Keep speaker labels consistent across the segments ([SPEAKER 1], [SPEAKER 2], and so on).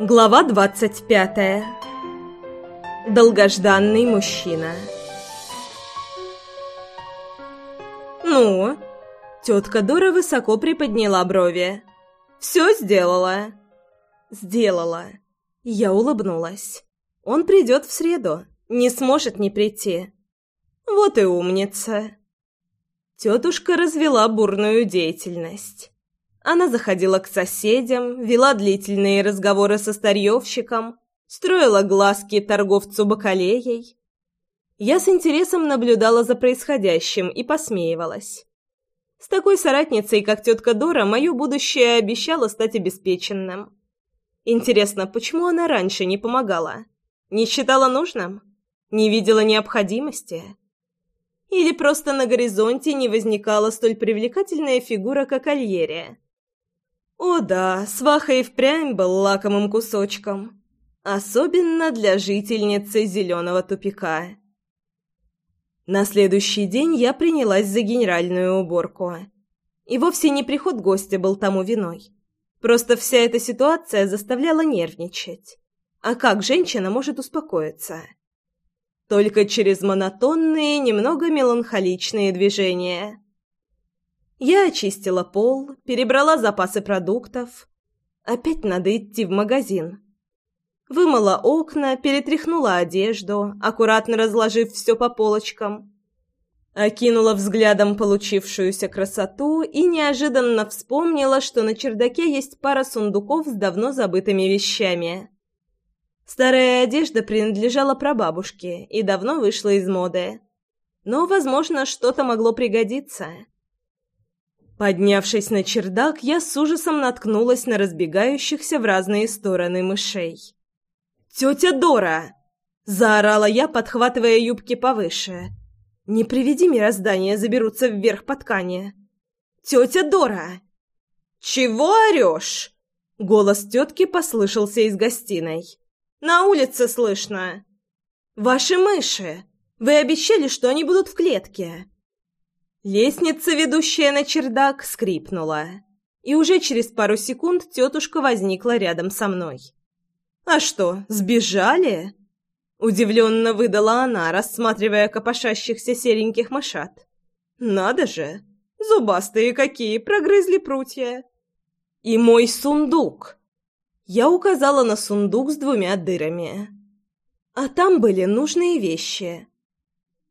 [SPEAKER 1] Глава 25. Долгожданный мужчина. «Ну?» Тетка Дора высоко приподняла брови. «Все сделала?» «Сделала». Я улыбнулась. «Он придет в среду. Не сможет не прийти». «Вот и умница». Тетушка развела бурную деятельность. Она заходила к соседям, вела длительные разговоры со старьевщиком, строила глазки торговцу бакалеей. Я с интересом наблюдала за происходящим и посмеивалась. С такой соратницей, как тетка Дора, мое будущее обещало стать обеспеченным. Интересно, почему она раньше не помогала? Не считала нужным? Не видела необходимости? Или просто на горизонте не возникала столь привлекательная фигура, как Альерия? О да, сваха и впрямь был лакомым кусочком. Особенно для жительницы зеленого тупика. На следующий день я принялась за генеральную уборку. И вовсе не приход гостя был тому виной. Просто вся эта ситуация заставляла нервничать. А как женщина может успокоиться? Только через монотонные, немного меланхоличные движения. Я очистила пол, перебрала запасы продуктов. Опять надо идти в магазин. Вымыла окна, перетряхнула одежду, аккуратно разложив все по полочкам. Окинула взглядом получившуюся красоту и неожиданно вспомнила, что на чердаке есть пара сундуков с давно забытыми вещами. Старая одежда принадлежала прабабушке и давно вышла из моды. Но, возможно, что-то могло пригодиться. Поднявшись на чердак, я с ужасом наткнулась на разбегающихся в разные стороны мышей. «Тетя Дора!» — заорала я, подхватывая юбки повыше. «Не приведи мироздание, заберутся вверх по ткани!» «Тетя Дора!» «Чего орешь?» — голос тетки послышался из гостиной. «На улице слышно!» «Ваши мыши! Вы обещали, что они будут в клетке!» Лестница, ведущая на чердак, скрипнула, и уже через пару секунд тетушка возникла рядом со мной. «А что, сбежали?» — удивленно выдала она, рассматривая копошащихся сереньких мышат. «Надо же! Зубастые какие! Прогрызли прутья!» «И мой сундук!» Я указала на сундук с двумя дырами. А там были нужные вещи.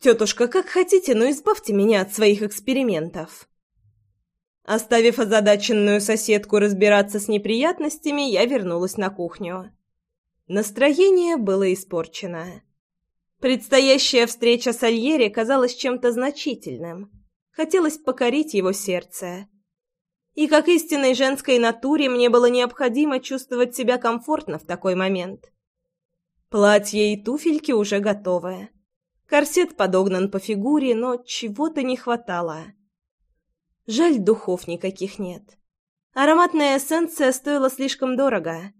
[SPEAKER 1] «Тетушка, как хотите, но избавьте меня от своих экспериментов». Оставив озадаченную соседку разбираться с неприятностями, я вернулась на кухню. Настроение было испорчено. Предстоящая встреча с Альери казалась чем-то значительным. Хотелось покорить его сердце. И как истинной женской натуре мне было необходимо чувствовать себя комфортно в такой момент. Платье и туфельки уже готовы. Корсет подогнан по фигуре, но чего-то не хватало. Жаль, духов никаких нет. Ароматная эссенция стоила слишком дорого.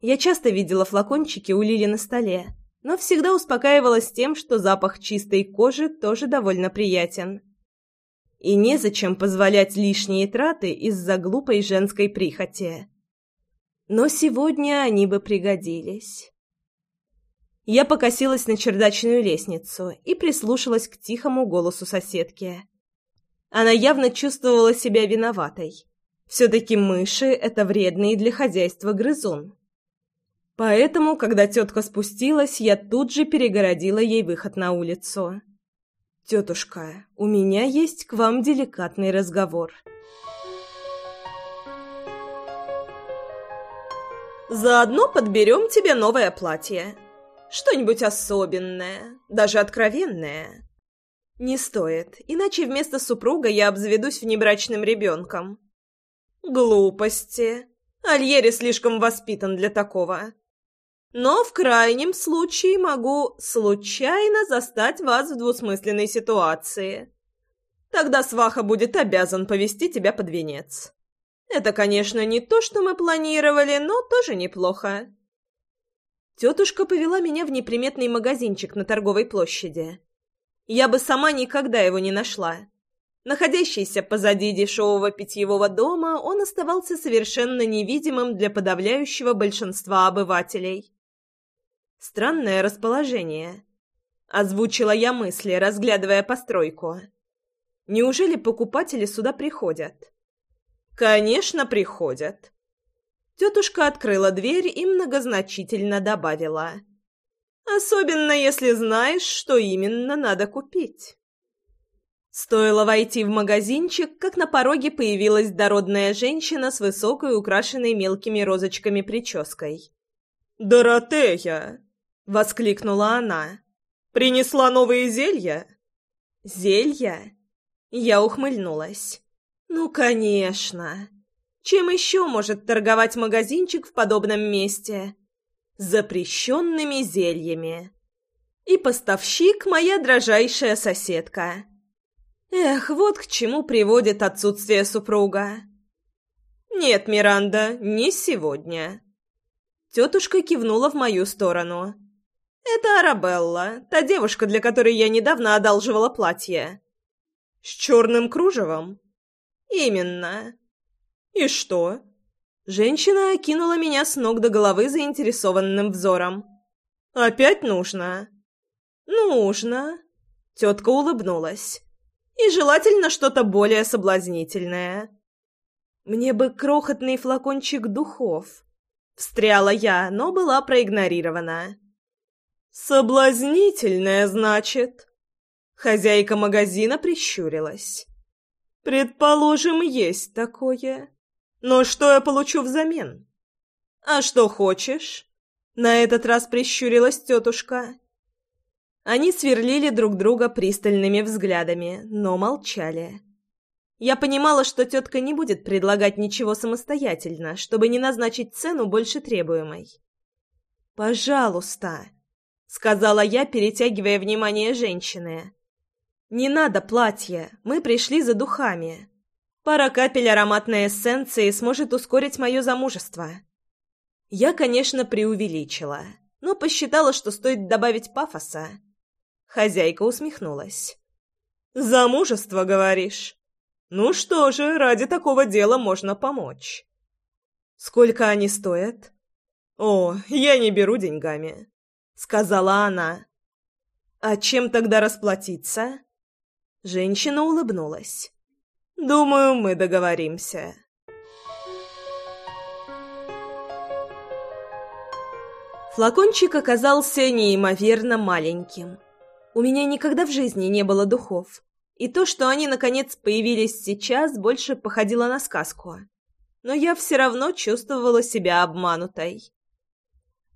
[SPEAKER 1] Я часто видела флакончики у Лили на столе, но всегда успокаивалась тем, что запах чистой кожи тоже довольно приятен. И незачем позволять лишние траты из-за глупой женской прихоти. Но сегодня они бы пригодились. Я покосилась на чердачную лестницу и прислушалась к тихому голосу соседки. Она явно чувствовала себя виноватой. Все-таки мыши — это вредный для хозяйства грызун. Поэтому, когда тетка спустилась, я тут же перегородила ей выход на улицу. «Тетушка, у меня есть к вам деликатный разговор». «Заодно подберем тебе новое платье», что-нибудь особенное, даже откровенное. Не стоит, иначе вместо супруга я обзаведусь внебрачным ребенком. Глупости. Альери слишком воспитан для такого. Но в крайнем случае могу случайно застать вас в двусмысленной ситуации. Тогда сваха будет обязан повести тебя под венец. Это, конечно, не то, что мы планировали, но тоже неплохо. Тетушка повела меня в неприметный магазинчик на торговой площади. Я бы сама никогда его не нашла. Находящийся позади дешевого питьевого дома, он оставался совершенно невидимым для подавляющего большинства обывателей. «Странное расположение», — озвучила я мысли, разглядывая постройку. «Неужели покупатели сюда приходят?» «Конечно, приходят», Тетушка открыла дверь и многозначительно добавила. «Особенно, если знаешь, что именно надо купить». Стоило войти в магазинчик, как на пороге появилась дородная женщина с высокой, украшенной мелкими розочками прической. «Доротея!» — воскликнула она. «Принесла новые зелья?» «Зелья?» Я ухмыльнулась. «Ну, конечно!» Чем еще может торговать магазинчик в подобном месте? Запрещенными зельями. И поставщик – моя дрожайшая соседка. Эх, вот к чему приводит отсутствие супруга. «Нет, Миранда, не сегодня». Тетушка кивнула в мою сторону. «Это Арабелла, та девушка, для которой я недавно одалживала платье». «С черным кружевом?» «Именно. «И что?» Женщина окинула меня с ног до головы заинтересованным взором. «Опять нужно?» «Нужно», — тетка улыбнулась. «И желательно что-то более соблазнительное». «Мне бы крохотный флакончик духов», — встряла я, но была проигнорирована. «Соблазнительное, значит?» Хозяйка магазина прищурилась. «Предположим, есть такое. Но что я получу взамен? А что хочешь? На этот раз прищурилась тетушка. Они сверлили друг друга пристальными взглядами, но молчали. Я понимала, что тетка не будет предлагать ничего самостоятельно, чтобы не назначить цену больше требуемой. «Пожалуйста», — сказала я, перетягивая внимание женщины. «Не надо платье, мы пришли за духами». Пара капель ароматной эссенции сможет ускорить мое замужество. Я, конечно, преувеличила, но посчитала, что стоит добавить пафоса. Хозяйка усмехнулась. «Замужество, говоришь? Ну что же, ради такого дела можно помочь». «Сколько они стоят?» «О, я не беру деньгами», — сказала она. «А чем тогда расплатиться?» Женщина улыбнулась. Думаю, мы договоримся. Флакончик оказался неимоверно маленьким. У меня никогда в жизни не было духов. И то, что они, наконец, появились сейчас, больше походило на сказку. Но я все равно чувствовала себя обманутой.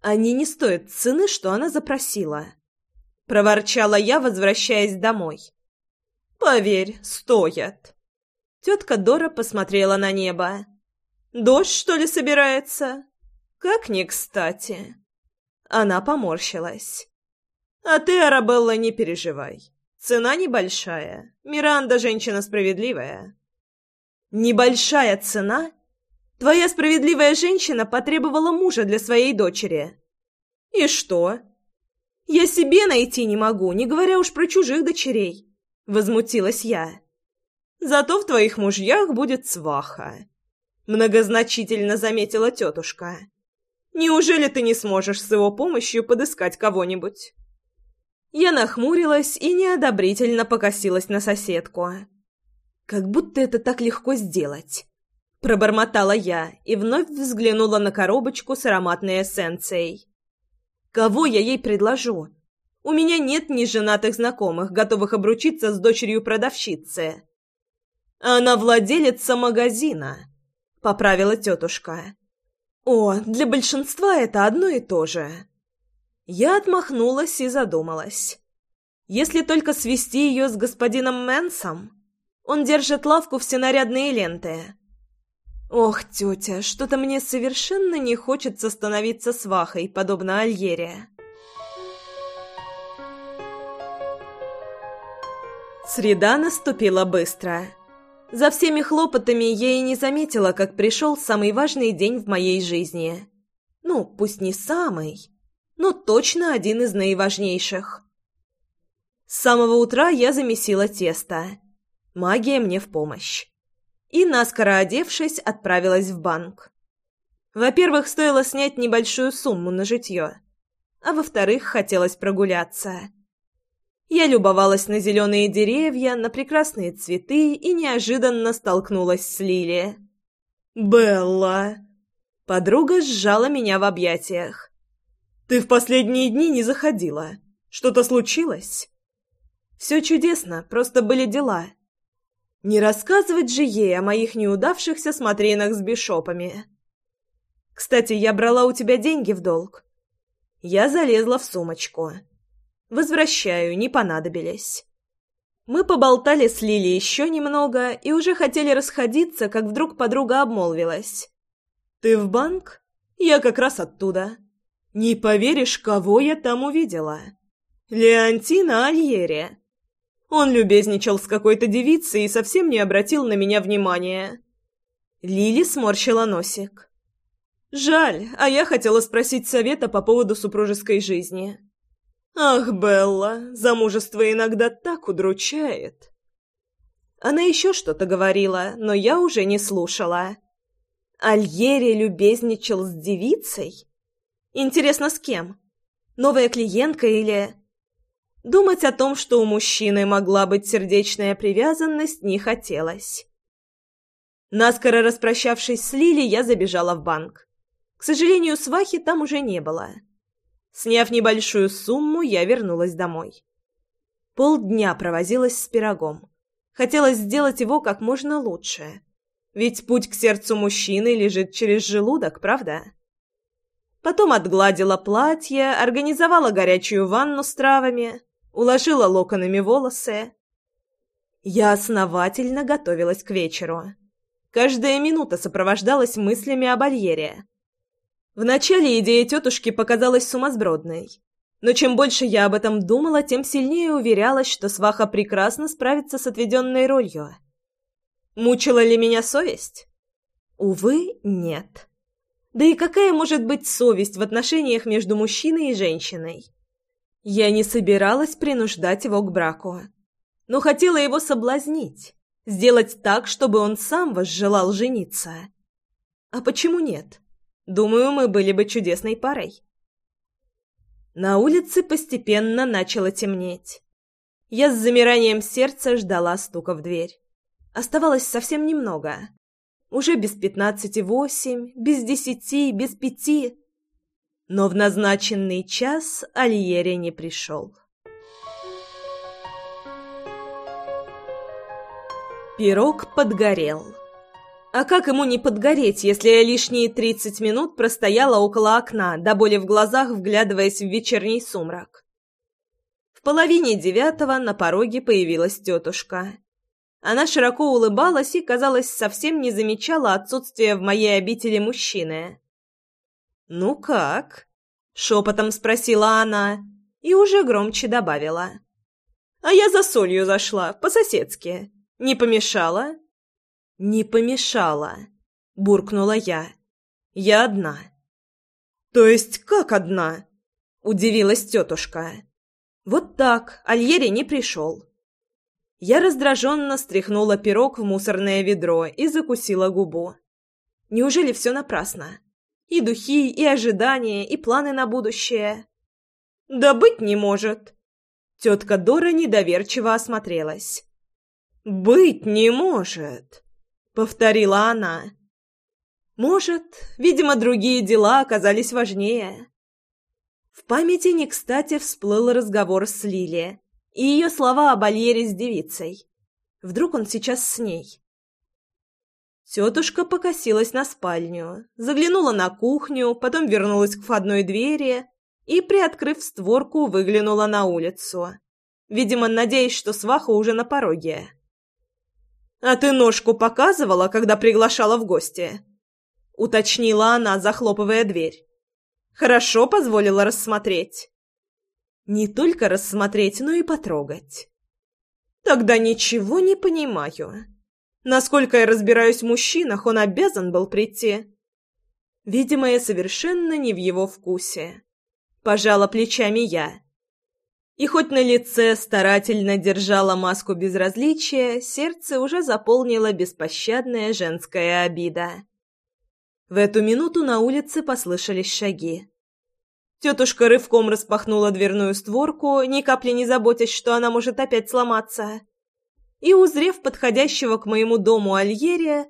[SPEAKER 1] «Они не стоят цены, что она запросила», — проворчала я, возвращаясь домой. «Поверь, стоят», Тетка Дора посмотрела на небо. «Дождь, что ли, собирается?» «Как не кстати!» Она поморщилась. «А ты, Арабелла, не переживай. Цена небольшая. Миранда женщина справедливая». «Небольшая цена? Твоя справедливая женщина потребовала мужа для своей дочери». «И что?» «Я себе найти не могу, не говоря уж про чужих дочерей», — возмутилась я. Зато в твоих мужьях будет сваха», — многозначительно заметила тетушка. «Неужели ты не сможешь с его помощью подыскать кого-нибудь?» Я нахмурилась и неодобрительно покосилась на соседку. «Как будто это так легко сделать», — пробормотала я и вновь взглянула на коробочку с ароматной эссенцией. «Кого я ей предложу? У меня нет ни женатых знакомых, готовых обручиться с дочерью продавщицы». Она владелица магазина, поправила тетушка. О, для большинства это одно и то же. Я отмахнулась и задумалась. Если только свести ее с господином Мэнсом, он держит лавку все нарядные ленты. Ох, тетя, что-то мне совершенно не хочется становиться свахой, подобно Альере. Среда наступила быстро. За всеми хлопотами я и не заметила, как пришел самый важный день в моей жизни. Ну, пусть не самый, но точно один из наиважнейших. С самого утра я замесила тесто. Магия мне в помощь. И, наскоро одевшись, отправилась в банк. Во-первых, стоило снять небольшую сумму на житье. А во-вторых, хотелось прогуляться. Я любовалась на зеленые деревья, на прекрасные цветы и неожиданно столкнулась с Лили. «Белла!» Подруга сжала меня в объятиях. «Ты в последние дни не заходила. Что-то случилось?» «Все чудесно, просто были дела. Не рассказывать же ей о моих неудавшихся смотринах с бишопами. Кстати, я брала у тебя деньги в долг». Я залезла в сумочку. «Я Возвращаю, не понадобились. Мы поболтали с Лили еще немного и уже хотели расходиться, как вдруг подруга обмолвилась. «Ты в банк? Я как раз оттуда. Не поверишь, кого я там увидела. Леонтина Альери. Он любезничал с какой-то девицей и совсем не обратил на меня внимания». Лили сморщила носик. «Жаль, а я хотела спросить совета по поводу супружеской жизни». «Ах, Белла, замужество иногда так удручает!» Она еще что-то говорила, но я уже не слушала. Альери любезничал с девицей? Интересно, с кем? Новая клиентка или... Думать о том, что у мужчины могла быть сердечная привязанность, не хотелось. Наскоро распрощавшись с Лили, я забежала в банк. К сожалению, свахи там уже не было. Сняв небольшую сумму, я вернулась домой. Полдня провозилась с пирогом. Хотелось сделать его как можно лучше. Ведь путь к сердцу мужчины лежит через желудок, правда? Потом отгладила платье, организовала горячую ванну с травами, уложила локонами волосы. Я основательно готовилась к вечеру. Каждая минута сопровождалась мыслями о барьере. Вначале идея тетушки показалась сумасбродной. Но чем больше я об этом думала, тем сильнее уверялась, что сваха прекрасно справится с отведенной ролью. Мучила ли меня совесть? Увы, нет. Да и какая может быть совесть в отношениях между мужчиной и женщиной? Я не собиралась принуждать его к браку, но хотела его соблазнить, сделать так, чтобы он сам возжелал жениться. А почему нет? — Думаю, мы были бы чудесной парой. На улице постепенно начало темнеть. Я с замиранием сердца ждала стука в дверь. Оставалось совсем немного. Уже без пятнадцати восемь, без десяти, без пяти. Но в назначенный час Альери не пришел. Пирог подгорел. А как ему не подгореть, если я лишние тридцать минут простояла около окна, до боли в глазах вглядываясь в вечерний сумрак? В половине девятого на пороге появилась тетушка. Она широко улыбалась и, казалось, совсем не замечала отсутствия в моей обители мужчины. «Ну как?» — шепотом спросила она и уже громче добавила. «А я за солью зашла, по-соседски. Не помешала?» «Не помешала», — буркнула я. «Я одна». «То есть как одна?» — удивилась тетушка. «Вот так. Альери не пришел». Я раздраженно стряхнула пирог в мусорное ведро и закусила губу. Неужели все напрасно? И духи, и ожидания, и планы на будущее. Да быть не может. Тетка Дора недоверчиво осмотрелась. Быть не может повторила она. Может, видимо, другие дела оказались важнее. В памяти не кстати всплыл разговор с Лили и ее слова о бальере с девицей. Вдруг он сейчас с ней. Тетушка покосилась на спальню, заглянула на кухню, потом вернулась к входной двери и, приоткрыв створку, выглянула на улицу. Видимо, надеясь, что сваха уже на пороге. «А ты ножку показывала, когда приглашала в гости?» — уточнила она, захлопывая дверь. «Хорошо позволила рассмотреть». «Не только рассмотреть, но и потрогать». «Тогда ничего не понимаю. Насколько я разбираюсь в мужчинах, он обязан был прийти». Видимо, я совершенно не в его вкусе. Пожала плечами я. И хоть на лице старательно держала маску безразличия, сердце уже заполнила беспощадная женская обида. В эту минуту на улице послышались шаги. Тетушка рывком распахнула дверную створку, ни капли не заботясь, что она может опять сломаться. И, узрев подходящего к моему дому Альерия,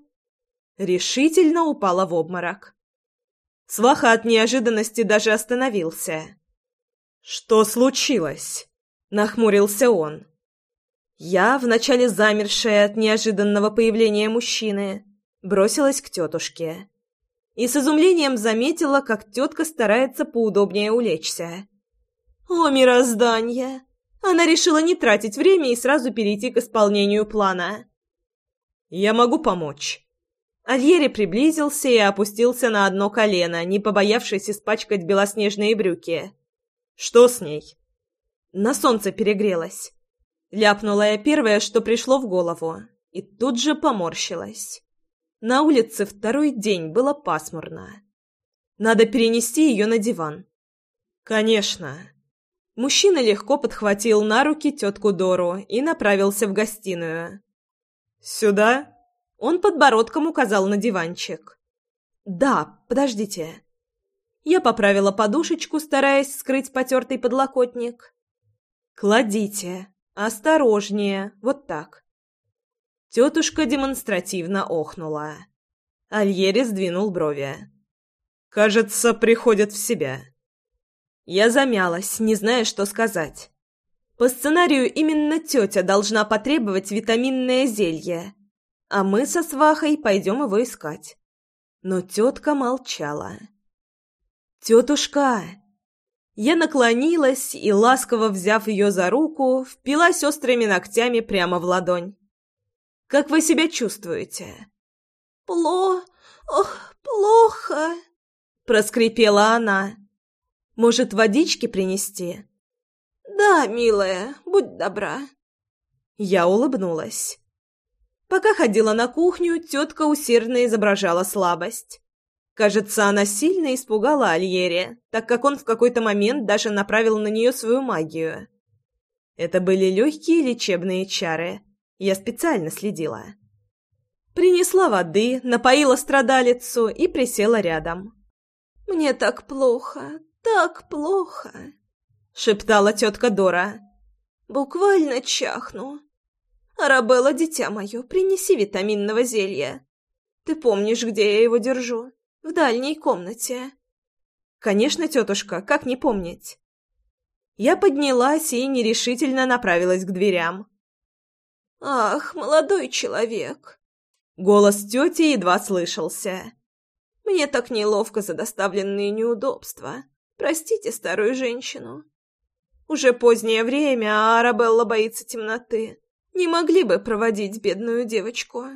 [SPEAKER 1] решительно упала в обморок. Сваха от неожиданности даже остановился. «Что случилось?» — нахмурился он. Я, вначале замершая от неожиданного появления мужчины, бросилась к тетушке. И с изумлением заметила, как тетка старается поудобнее улечься. «О, мирозданье!» Она решила не тратить время и сразу перейти к исполнению плана. «Я могу помочь». Альери приблизился и опустился на одно колено, не побоявшись испачкать белоснежные брюки. «Что с ней?» «На солнце перегрелась». Ляпнула я первое, что пришло в голову, и тут же поморщилась. На улице второй день было пасмурно. Надо перенести ее на диван. «Конечно». Мужчина легко подхватил на руки тетку Дору и направился в гостиную. «Сюда?» Он подбородком указал на диванчик. «Да, подождите. Я поправила подушечку, стараясь скрыть потертый подлокотник. «Кладите. Осторожнее. Вот так». Тетушка демонстративно охнула. Альери сдвинул брови. «Кажется, приходят в себя». Я замялась, не зная, что сказать. По сценарию именно тетя должна потребовать витаминное зелье, а мы со свахой пойдем его искать. Но тетка молчала. «Тетушка!» Я наклонилась и, ласково взяв ее за руку, впилась острыми ногтями прямо в ладонь. «Как вы себя чувствуете?»
[SPEAKER 2] «Пло... Ох, плохо!» — проскрипела она.
[SPEAKER 1] «Может, водички принести?»
[SPEAKER 2] «Да, милая, будь добра».
[SPEAKER 1] Я улыбнулась. Пока ходила на кухню, тетка усердно изображала слабость. Кажется, она сильно испугала Альери, так как он в какой-то момент даже направил на нее свою магию. Это были легкие лечебные чары. Я специально следила. Принесла воды, напоила страдалицу и присела рядом.
[SPEAKER 2] «Мне так плохо, так плохо», — шептала тетка Дора. «Буквально чахну. Арабелла, дитя мое, принеси витаминного зелья. Ты помнишь, где я его держу?» в дальней комнате.
[SPEAKER 1] «Конечно, тетушка, как не помнить?» Я поднялась и нерешительно направилась к дверям.
[SPEAKER 2] «Ах, молодой человек!»
[SPEAKER 1] Голос тети едва слышался.
[SPEAKER 2] «Мне так неловко за доставленные неудобства. Простите старую женщину. Уже позднее время, а Арабелла боится темноты. Не могли бы проводить бедную девочку?»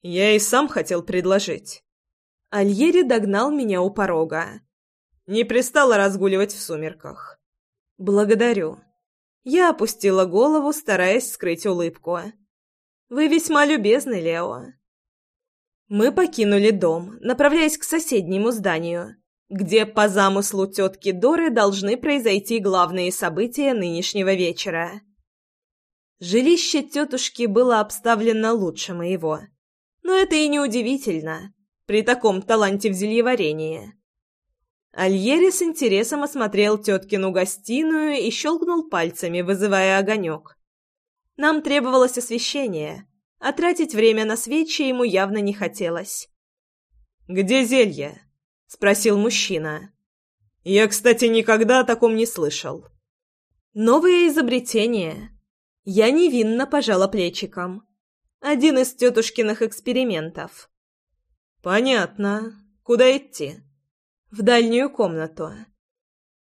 [SPEAKER 1] «Я и сам хотел предложить». Альери догнал меня у порога. Не пристало разгуливать в сумерках. «Благодарю». Я опустила голову, стараясь скрыть улыбку. «Вы весьма любезны, Лео». Мы покинули дом, направляясь к соседнему зданию, где, по замыслу тетки Доры, должны произойти главные события нынешнего вечера. Жилище тетушки было обставлено лучше моего. Но это и не удивительно при таком таланте в зельеварении. Альери с интересом осмотрел теткину гостиную и щелкнул пальцами, вызывая огонек. Нам требовалось освещение, а тратить время на свечи ему явно не хотелось. «Где зелье?» — спросил мужчина. «Я, кстати, никогда о таком не слышал». «Новое изобретение». Я невинно пожала плечиком. Один из тетушкиных экспериментов. «Понятно. Куда идти?» «В дальнюю комнату».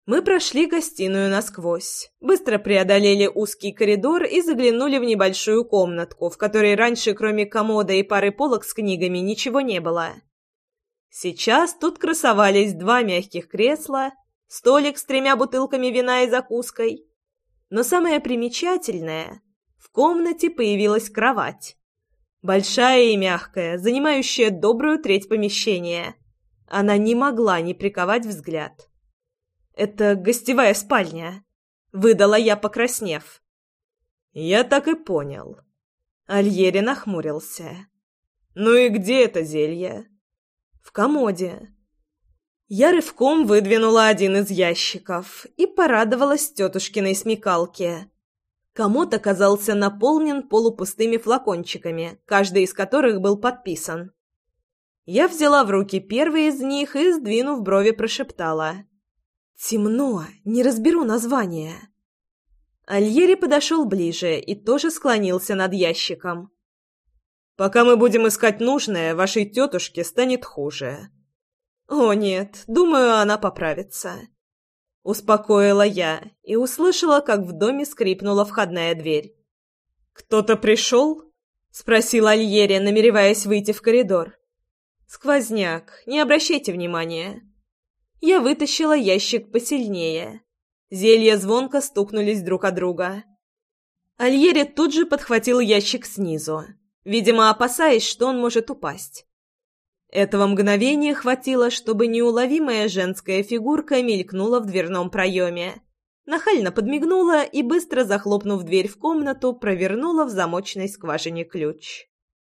[SPEAKER 1] Мы прошли гостиную насквозь, быстро преодолели узкий коридор и заглянули в небольшую комнатку, в которой раньше, кроме комода и пары полок с книгами, ничего не было. Сейчас тут красовались два мягких кресла, столик с тремя бутылками вина и закуской. Но самое примечательное — в комнате появилась кровать. Большая и мягкая, занимающая добрую треть помещения. Она не могла не приковать взгляд. «Это гостевая спальня», — выдала я, покраснев. «Я так и понял». Альери нахмурился. «Ну и где это зелье?» «В комоде». Я рывком выдвинула один из ящиков и порадовалась тетушкиной смекалке. Комод оказался наполнен полупустыми флакончиками, каждый из которых был подписан. Я взяла в руки первый из них и, сдвинув брови, прошептала. «Темно, не разберу название». Альери подошел ближе и тоже склонился над ящиком. «Пока мы будем искать нужное, вашей тетушке станет хуже». «О нет, думаю, она поправится». Успокоила я и услышала, как в доме скрипнула входная дверь. «Кто-то пришел?» — спросил Альери, намереваясь выйти в коридор. «Сквозняк, не обращайте внимания». Я вытащила ящик посильнее. Зелья звонко стукнулись друг о друга. Альери тут же подхватил ящик снизу, видимо, опасаясь, что он может упасть. Этого мгновения хватило, чтобы неуловимая женская фигурка мелькнула в дверном проеме. Нахально подмигнула и, быстро захлопнув дверь в комнату, провернула в замочной скважине ключ.